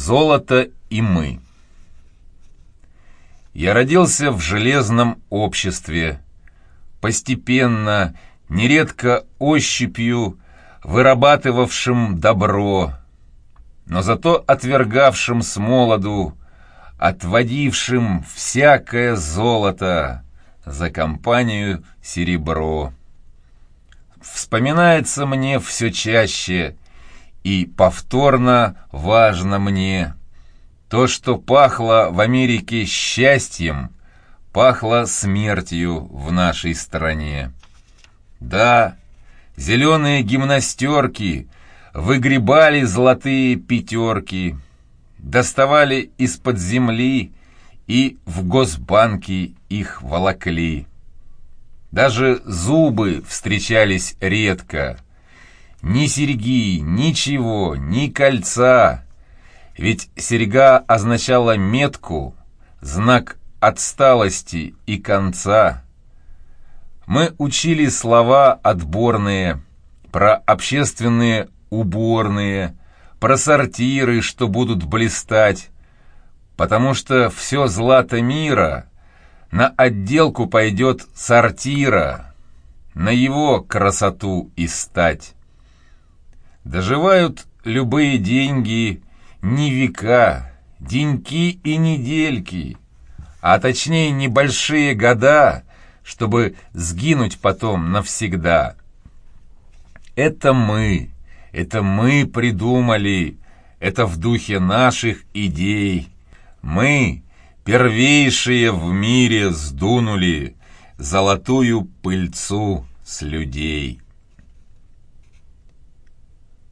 Золото и мы. Я родился в железном обществе, постепенно, нередко ощупью, вырабатывавшим добро, но зато отвергавшим с молоду, отводившим всякое золото за компанию серебро. Вспоминается мне все чаще и повторно важно мне. То, что пахло в Америке счастьем, пахло смертью в нашей стране. Да, зеленые гимнастерки выгребали золотые пятерки, доставали из-под земли и в госбанки их волокли. Даже зубы встречались редко — ни серьги, ничего, ни кольца. Ведь серьга означала метку, знак отсталости и конца. Мы учили слова отборные, про общественные уборные, про сортиры, что будут блистать, потому что все злато мира на отделку пойдет сортира, на его красоту и стать. Доживают любые деньги не века, деньки и недельки, а точнее небольшие года, чтобы сгинуть потом навсегда. Это мы, это мы придумали, это в духе наших идей. Мы, первейшие в мире, сдунули золотую пыльцу с людей».